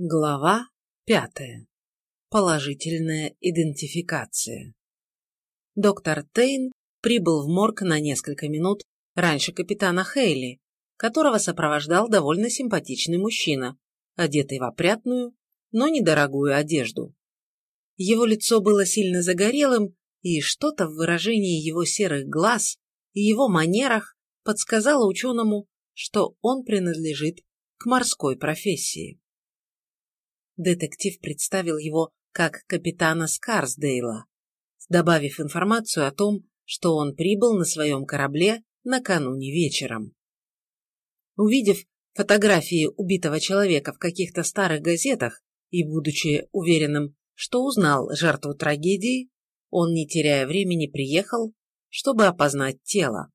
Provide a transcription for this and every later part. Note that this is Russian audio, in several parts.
Глава пятая. Положительная идентификация. Доктор Тейн прибыл в морг на несколько минут раньше капитана Хейли, которого сопровождал довольно симпатичный мужчина, одетый в опрятную, но недорогую одежду. Его лицо было сильно загорелым, и что-то в выражении его серых глаз и его манерах подсказало ученому, что он принадлежит к морской профессии детектив представил его как капитана Скарсдейла, добавив информацию о том, что он прибыл на своем корабле накануне вечером. Увидев фотографии убитого человека в каких-то старых газетах и будучи уверенным, что узнал жертву трагедии, он, не теряя времени, приехал, чтобы опознать тело.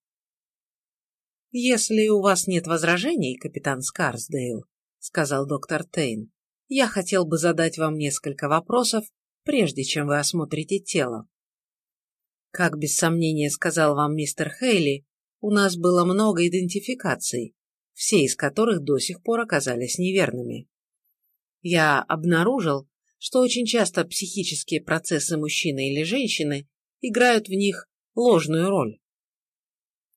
«Если у вас нет возражений, капитан Скарсдейл», — сказал доктор Тейн, я хотел бы задать вам несколько вопросов, прежде чем вы осмотрите тело. Как без сомнения сказал вам мистер Хейли, у нас было много идентификаций, все из которых до сих пор оказались неверными. Я обнаружил, что очень часто психические процессы мужчины или женщины играют в них ложную роль.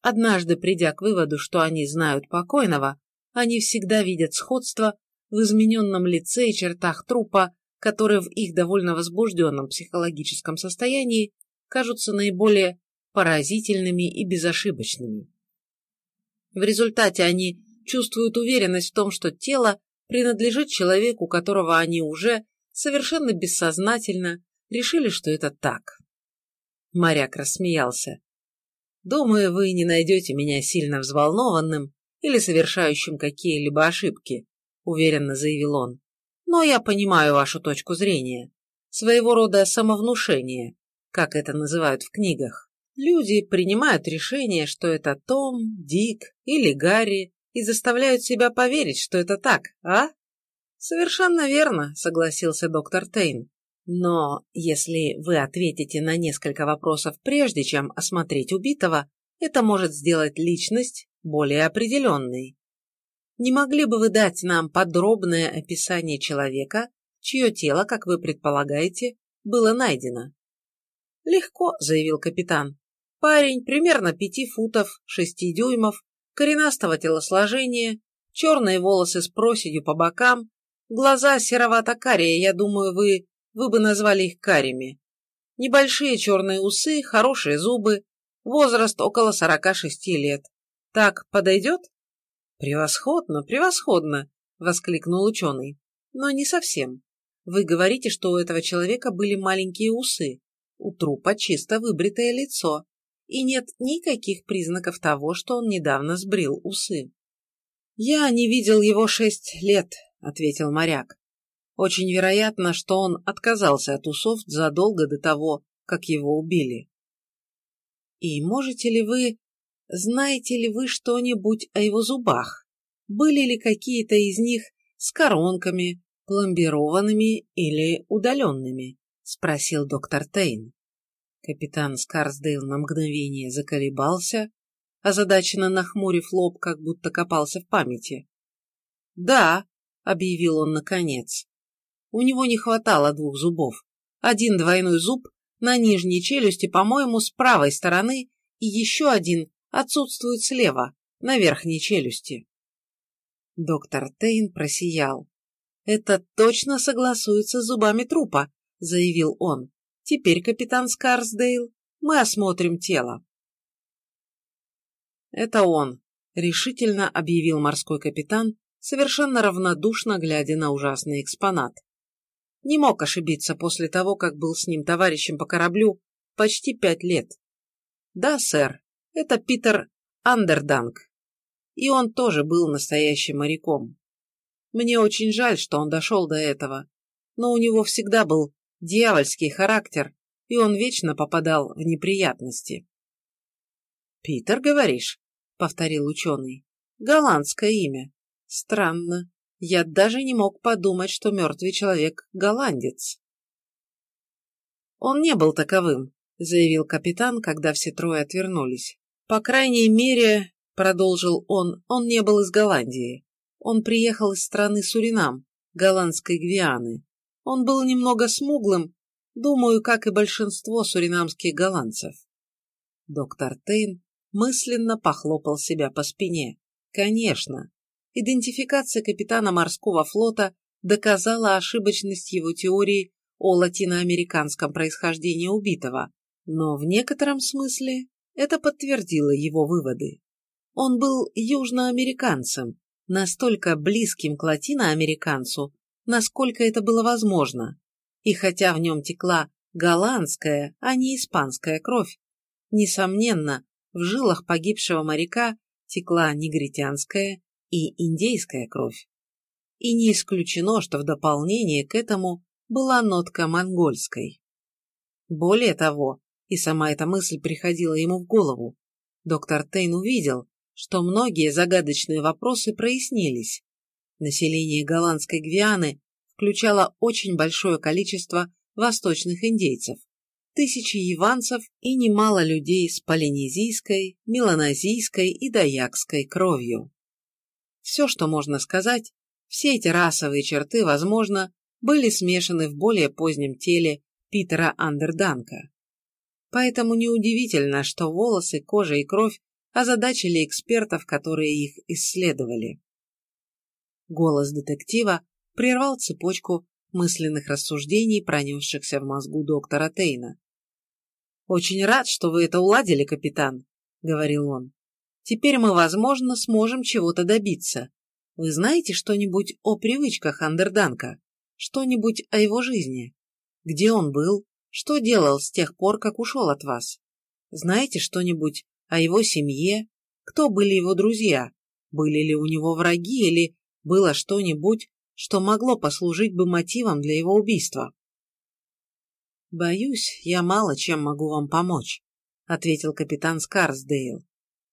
Однажды, придя к выводу, что они знают покойного, они всегда видят сходство в измененном лице и чертах трупа, которые в их довольно возбужденном психологическом состоянии кажутся наиболее поразительными и безошибочными. В результате они чувствуют уверенность в том, что тело принадлежит человеку, которого они уже совершенно бессознательно решили, что это так. Моряк рассмеялся. «Думаю, вы не найдете меня сильно взволнованным или совершающим какие-либо ошибки, уверенно заявил он. Но я понимаю вашу точку зрения. Своего рода самовнушение, как это называют в книгах. Люди принимают решение, что это Том, Дик или Гарри, и заставляют себя поверить, что это так, а? Совершенно верно, согласился доктор Тейн. Но если вы ответите на несколько вопросов прежде, чем осмотреть убитого, это может сделать личность более определенной. Не могли бы вы дать нам подробное описание человека, чье тело, как вы предполагаете, было найдено? Легко, заявил капитан. Парень примерно пяти футов, шести дюймов, коренастого телосложения, черные волосы с проседью по бокам, глаза серовато-карие, я думаю, вы, вы бы назвали их карими. Небольшие черные усы, хорошие зубы, возраст около сорока шести лет. Так подойдет? «Превосходно, превосходно!» — воскликнул ученый. «Но не совсем. Вы говорите, что у этого человека были маленькие усы, у трупа чисто выбритое лицо, и нет никаких признаков того, что он недавно сбрил усы». «Я не видел его шесть лет», — ответил моряк. «Очень вероятно, что он отказался от усов задолго до того, как его убили». «И можете ли вы знаете ли вы что-нибудь о его зубах? Были ли какие-то из них с коронками, пломбированными или удаленными? Спросил доктор Тейн. Капитан Скарсдейл на мгновение заколебался, озадаченно нахмурив лоб, как будто копался в памяти. «Да», — объявил он наконец. У него не хватало двух зубов. Один двойной зуб на нижней челюсти, по-моему, с правой стороны, и еще один отсутствует слева, на верхней челюсти. Доктор Тейн просиял. «Это точно согласуется с зубами трупа», — заявил он. «Теперь, капитан Скарсдейл, мы осмотрим тело». «Это он», — решительно объявил морской капитан, совершенно равнодушно глядя на ужасный экспонат. Не мог ошибиться после того, как был с ним товарищем по кораблю почти пять лет. «Да, сэр, это Питер Андерданг. И он тоже был настоящим моряком. Мне очень жаль, что он дошел до этого, но у него всегда был дьявольский характер, и он вечно попадал в неприятности. «Питер, говоришь?» — повторил ученый. «Голландское имя. Странно. Я даже не мог подумать, что мертвый человек — голландец». «Он не был таковым», — заявил капитан, когда все трое отвернулись. По крайней мере, продолжил он, он не был из Голландии. Он приехал из страны Суринам, голландской Гвианы. Он был немного смуглым, думаю, как и большинство суринамских голландцев. Доктор Тейн мысленно похлопал себя по спине. Конечно, идентификация капитана морского флота доказала ошибочность его теории о латиноамериканском происхождении убитого, но в некотором смысле это подтвердило его выводы. Он был южноамериканцем, настолько близким к латиноамериканцу, насколько это было возможно, и хотя в нем текла голландская, а не испанская кровь, несомненно, в жилах погибшего моряка текла негритянская и индейская кровь. И не исключено, что в дополнение к этому была нотка монгольской. Более того, и сама эта мысль приходила ему в голову, доктор Тейн увидел, что многие загадочные вопросы прояснились. Население голландской Гвианы включало очень большое количество восточных индейцев, тысячи яванцев и немало людей с полинезийской, меланезийской и даякской кровью. Все, что можно сказать, все эти расовые черты, возможно, были смешаны в более позднем теле Питера Андерданка. Поэтому неудивительно, что волосы, кожа и кровь озадачили экспертов, которые их исследовали. Голос детектива прервал цепочку мысленных рассуждений, пронесшихся в мозгу доктора Тейна. «Очень рад, что вы это уладили, капитан», — говорил он. «Теперь мы, возможно, сможем чего-то добиться. Вы знаете что-нибудь о привычках Андерданка? Что-нибудь о его жизни? Где он был? Что делал с тех пор, как ушел от вас? Знаете что-нибудь о его семье, кто были его друзья, были ли у него враги или было что-нибудь, что могло послужить бы мотивом для его убийства. «Боюсь, я мало чем могу вам помочь», — ответил капитан Скарсдейл.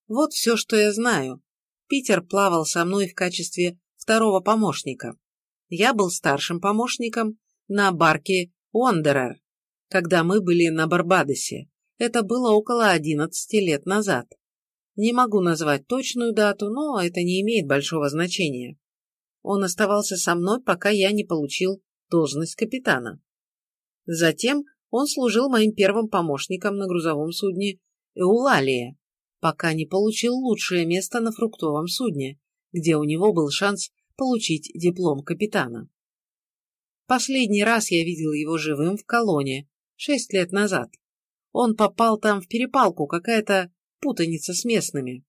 «Вот все, что я знаю. Питер плавал со мной в качестве второго помощника. Я был старшим помощником на барке Уондерер, когда мы были на Барбадосе. Это было около 11 лет назад. Не могу назвать точную дату, но это не имеет большого значения. Он оставался со мной, пока я не получил должность капитана. Затем он служил моим первым помощником на грузовом судне Эулалия, пока не получил лучшее место на фруктовом судне, где у него был шанс получить диплом капитана. Последний раз я видел его живым в колонне, шесть лет назад. Он попал там в перепалку, какая-то путаница с местными.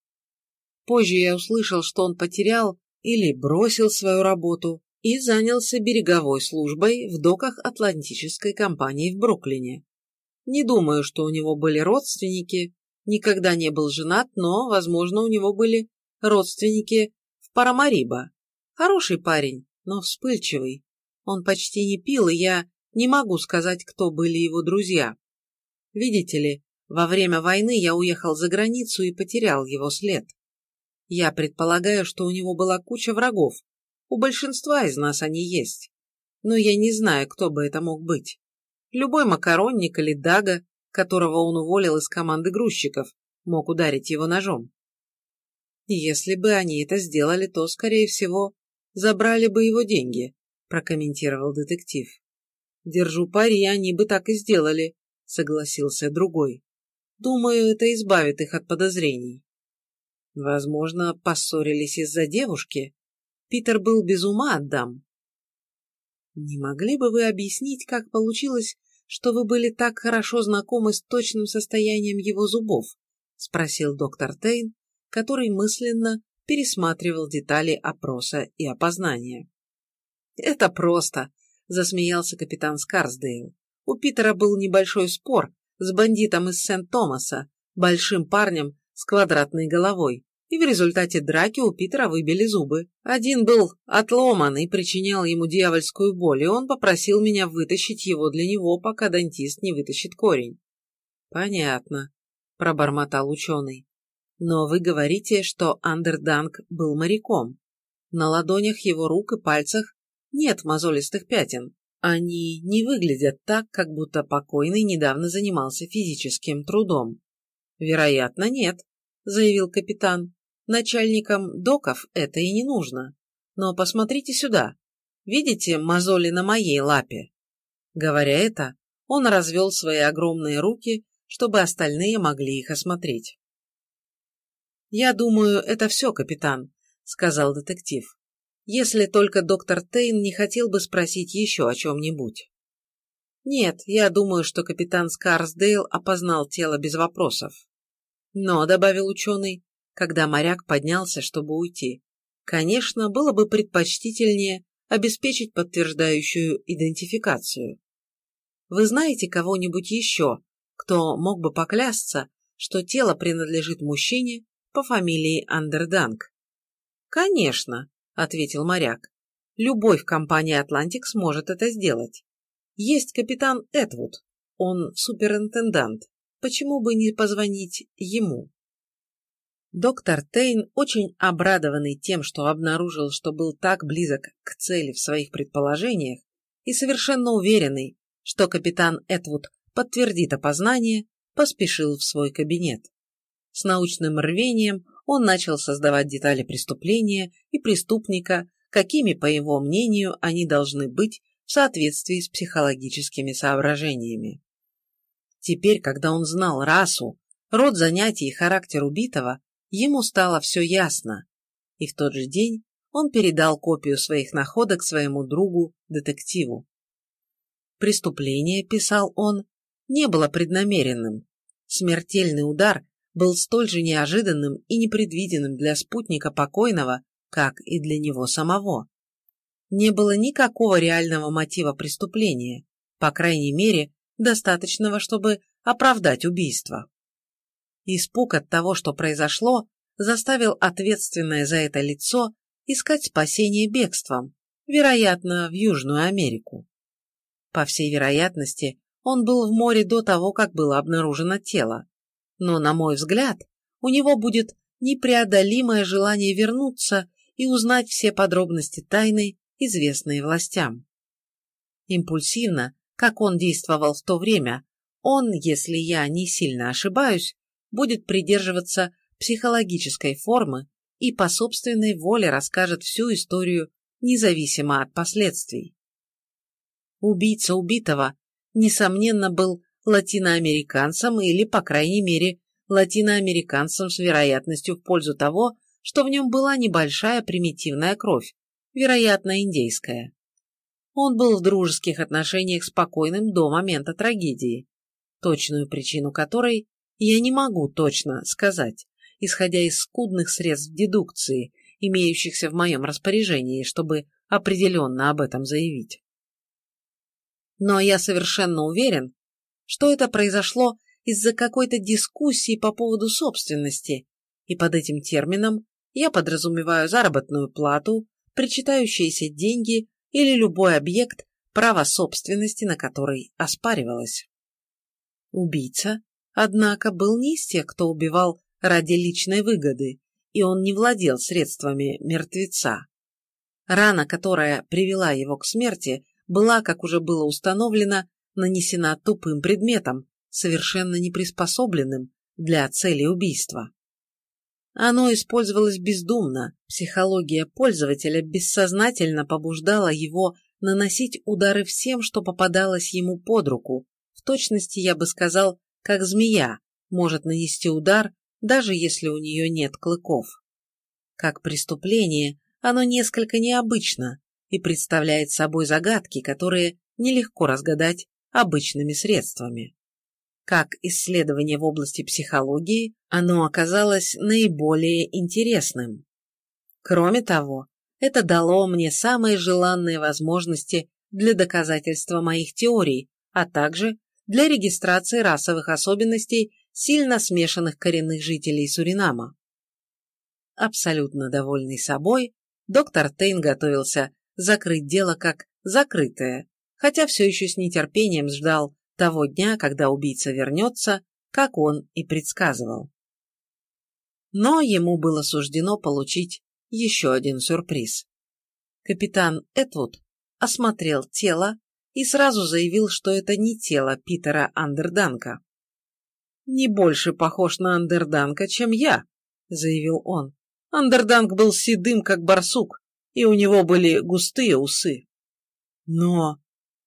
Позже я услышал, что он потерял или бросил свою работу и занялся береговой службой в доках Атлантической компании в Бруклине. Не думаю, что у него были родственники, никогда не был женат, но, возможно, у него были родственники в Парамариба. Хороший парень, но вспыльчивый. Он почти не пил, и я не могу сказать, кто были его друзья. Видите ли, во время войны я уехал за границу и потерял его след. Я предполагаю, что у него была куча врагов. У большинства из нас они есть. Но я не знаю, кто бы это мог быть. Любой макаронник или дага, которого он уволил из команды грузчиков, мог ударить его ножом. Если бы они это сделали, то, скорее всего, забрали бы его деньги, прокомментировал детектив. Держу пари, они бы так и сделали, — согласился другой. «Думаю, это избавит их от подозрений». Возможно, поссорились из-за девушки. Питер был без ума от дам. «Не могли бы вы объяснить, как получилось, что вы были так хорошо знакомы с точным состоянием его зубов?» — спросил доктор Тейн, который мысленно пересматривал детали опроса и опознания. «Это просто», — засмеялся капитан Скарсдейл. У Питера был небольшой спор с бандитом из Сент-Томаса, большим парнем с квадратной головой, и в результате драки у Питера выбили зубы. Один был отломан и причинял ему дьявольскую боль, и он попросил меня вытащить его для него, пока дантист не вытащит корень. «Понятно», — пробормотал ученый. «Но вы говорите, что Андерданг был моряком. На ладонях его рук и пальцах нет мозолистых пятен. Они не выглядят так, как будто покойный недавно занимался физическим трудом. Вероятно, нет, заявил капитан. Начальникам доков это и не нужно. Но посмотрите сюда. Видите мозоли на моей лапе?» Говоря это, он развел свои огромные руки, чтобы остальные могли их осмотреть. «Я думаю, это все, капитан», — сказал детектив. «Если только доктор Тейн не хотел бы спросить еще о чем-нибудь». «Нет, я думаю, что капитан Скарсдейл опознал тело без вопросов». «Но», — добавил ученый, когда моряк поднялся, чтобы уйти, «конечно, было бы предпочтительнее обеспечить подтверждающую идентификацию. Вы знаете кого-нибудь еще, кто мог бы поклясться, что тело принадлежит мужчине по фамилии Андерданг?» «Конечно», — ответил моряк. «Любой в компании «Атлантик» сможет это сделать. Есть капитан Этвуд, он суперинтендант. Почему бы не позвонить ему?» Доктор Тейн, очень обрадованный тем, что обнаружил, что был так близок к цели в своих предположениях, и совершенно уверенный, что капитан Этвуд подтвердит опознание, поспешил в свой кабинет. С научным рвением он начал создавать детали преступления и преступника, какими, по его мнению, они должны быть в соответствии с психологическими соображениями. Теперь, когда он знал расу, род занятий и характер убитого, ему стало все ясно, и в тот же день он передал копию своих находок своему другу, детективу. Преступление, писал он, не было преднамеренным. Смертельный удар был столь же неожиданным и непредвиденным для спутника покойного, как и для него самого. Не было никакого реального мотива преступления, по крайней мере, достаточного, чтобы оправдать убийство. Испуг от того, что произошло, заставил ответственное за это лицо искать спасение бегством, вероятно, в Южную Америку. По всей вероятности, он был в море до того, как было обнаружено тело. Но, на мой взгляд, у него будет непреодолимое желание вернуться и узнать все подробности тайны, известные властям. Импульсивно, как он действовал в то время, он, если я не сильно ошибаюсь, будет придерживаться психологической формы и по собственной воле расскажет всю историю, независимо от последствий. Убийца убитого, несомненно, был латиноамериканцем или, по крайней мере, латиноамериканцем с вероятностью в пользу того, что в нем была небольшая примитивная кровь, вероятно, индейская. Он был в дружеских отношениях с покойным до момента трагедии, точную причину которой я не могу точно сказать, исходя из скудных средств дедукции, имеющихся в моем распоряжении, чтобы определенно об этом заявить. Но я совершенно уверен, что это произошло из-за какой-то дискуссии по поводу собственности, и под этим термином я подразумеваю заработную плату, причитающиеся деньги или любой объект, право собственности на который оспаривалось. Убийца, однако, был не из тех, кто убивал ради личной выгоды, и он не владел средствами мертвеца. Рана, которая привела его к смерти, была, как уже было установлено, нанесена тупым предметом, совершенно неприспособленным для цели убийства. Оно использовалось бездумно, психология пользователя бессознательно побуждала его наносить удары всем, что попадалось ему под руку, в точности, я бы сказал, как змея может нанести удар, даже если у нее нет клыков. Как преступление, оно несколько необычно, и представляет собой загадки, которые нелегко разгадать обычными средствами. Как исследование в области психологии, оно оказалось наиболее интересным. Кроме того, это дало мне самые желанные возможности для доказательства моих теорий, а также для регистрации расовых особенностей сильно смешанных коренных жителей Суринама. Абсолютно довольный собой, доктор Тейн готовился закрыть дело как закрытое, хотя все еще с нетерпением ждал того дня, когда убийца вернется, как он и предсказывал. Но ему было суждено получить еще один сюрприз. Капитан Этвуд осмотрел тело и сразу заявил, что это не тело Питера Андерданка. «Не больше похож на Андерданка, чем я», — заявил он. Андерданк был седым, как барсук, и у него были густые усы. Но,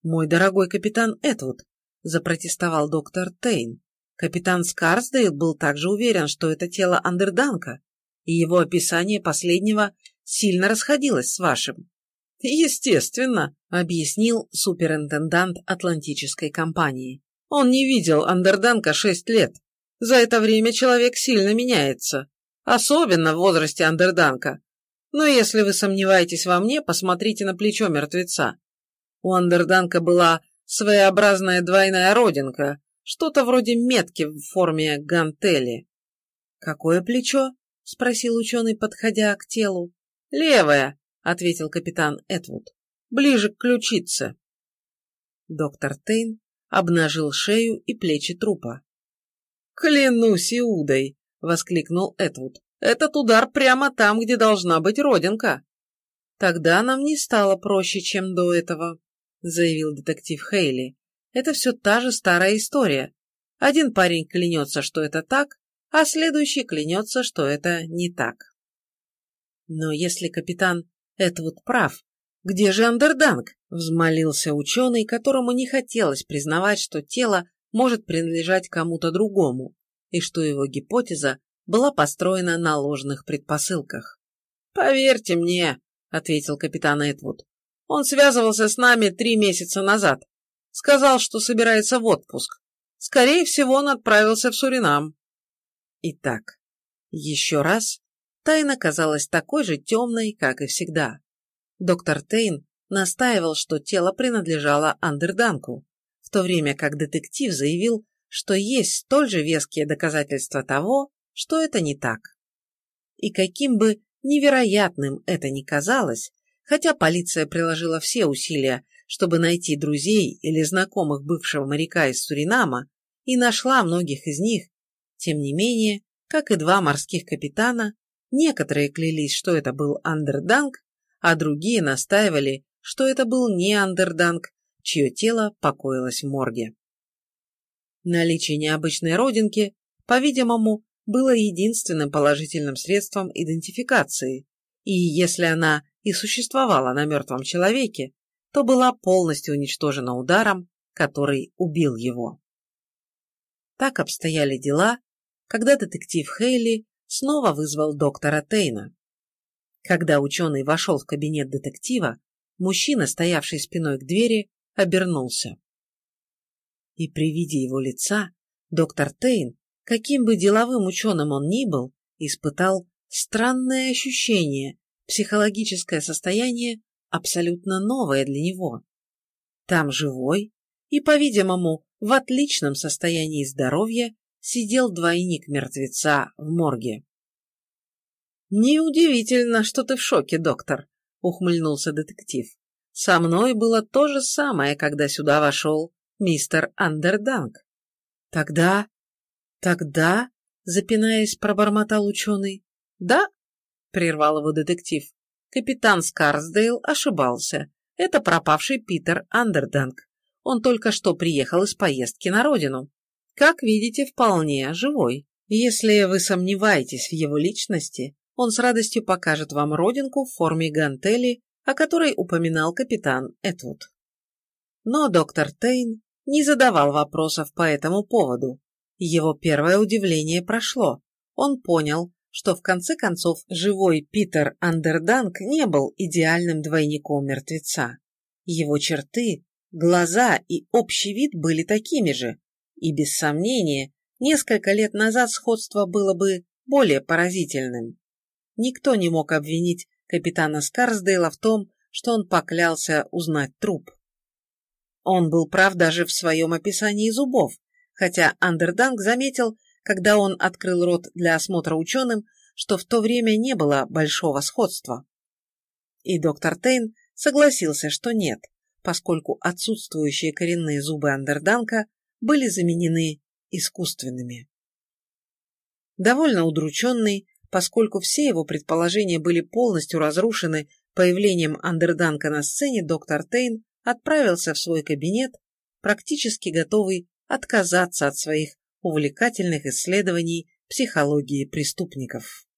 мой дорогой капитан Этвуд, запротестовал доктор Тейн, капитан Скарсдейл был также уверен, что это тело Андерданка, и его описание последнего сильно расходилось с вашим. Естественно, объяснил суперинтендант Атлантической компании. Он не видел Андерданка шесть лет. За это время человек сильно меняется. Особенно в возрасте Андерданка. Но если вы сомневаетесь во мне, посмотрите на плечо мертвеца. У Андерданка была своеобразная двойная родинка, что-то вроде метки в форме гантели. «Какое плечо?» — спросил ученый, подходя к телу. «Левое», — ответил капитан Этвуд. «Ближе к ключице». Доктор Тейн обнажил шею и плечи трупа. «Клянусь Иудой!» — воскликнул Этвуд. «Этот удар прямо там, где должна быть родинка!» «Тогда нам не стало проще, чем до этого», — заявил детектив Хейли. «Это все та же старая история. Один парень клянется, что это так, а следующий клянется, что это не так». «Но если капитан Этвуд прав, где же Андерданг?» — взмолился ученый, которому не хотелось признавать, что тело может принадлежать кому-то другому, и что его гипотеза была построена на ложных предпосылках. «Поверьте мне», — ответил капитан Этвуд, — «он связывался с нами три месяца назад. Сказал, что собирается в отпуск. Скорее всего, он отправился в Суринам». Итак, еще раз, тайна казалась такой же темной, как и всегда. Доктор Тейн настаивал, что тело принадлежало Андерданку, в то время как детектив заявил, что есть столь же веские доказательства того, что это не так. И каким бы невероятным это ни казалось, хотя полиция приложила все усилия, чтобы найти друзей или знакомых бывшего моряка из Суринама, и нашла многих из них, тем не менее, как и два морских капитана, некоторые клялись, что это был Андерданг, а другие настаивали, что это был не Андерданг, чье тело покоилось в морге. Наличие необычной родинки, по-видимому, было единственным положительным средством идентификации, и если она и существовала на мертвом человеке, то была полностью уничтожена ударом, который убил его. Так обстояли дела, когда детектив Хейли снова вызвал доктора Тейна. Когда ученый вошел в кабинет детектива, мужчина, стоявший спиной к двери, обернулся. И при виде его лица доктор Тейн, каким бы деловым ученым он ни был, испытал странное ощущение, психологическое состояние, абсолютно новое для него. Там живой и, по-видимому, в отличном состоянии здоровья сидел двойник мертвеца в морге. «Неудивительно, что ты в шоке, доктор», — ухмыльнулся детектив. Со мной было то же самое, когда сюда вошел мистер Андерданг. Тогда... Тогда, запинаясь, пробормотал ученый. Да, прервал его детектив. Капитан Скарсдейл ошибался. Это пропавший Питер Андерданг. Он только что приехал из поездки на родину. Как видите, вполне живой. Если вы сомневаетесь в его личности, он с радостью покажет вам родинку в форме гантели о которой упоминал капитан Этвуд. Но доктор Тейн не задавал вопросов по этому поводу. Его первое удивление прошло. Он понял, что в конце концов живой Питер Андерданг не был идеальным двойником мертвеца. Его черты, глаза и общий вид были такими же, и без сомнения, несколько лет назад сходство было бы более поразительным. Никто не мог обвинить капитана Скарсдейла в том, что он поклялся узнать труп. Он был прав даже в своем описании зубов, хотя Андерданг заметил, когда он открыл рот для осмотра ученым, что в то время не было большого сходства. И доктор Тейн согласился, что нет, поскольку отсутствующие коренные зубы Андерданка были заменены искусственными. Довольно удрученный, Поскольку все его предположения были полностью разрушены появлением Андерданка на сцене, доктор Тейн отправился в свой кабинет, практически готовый отказаться от своих увлекательных исследований психологии преступников.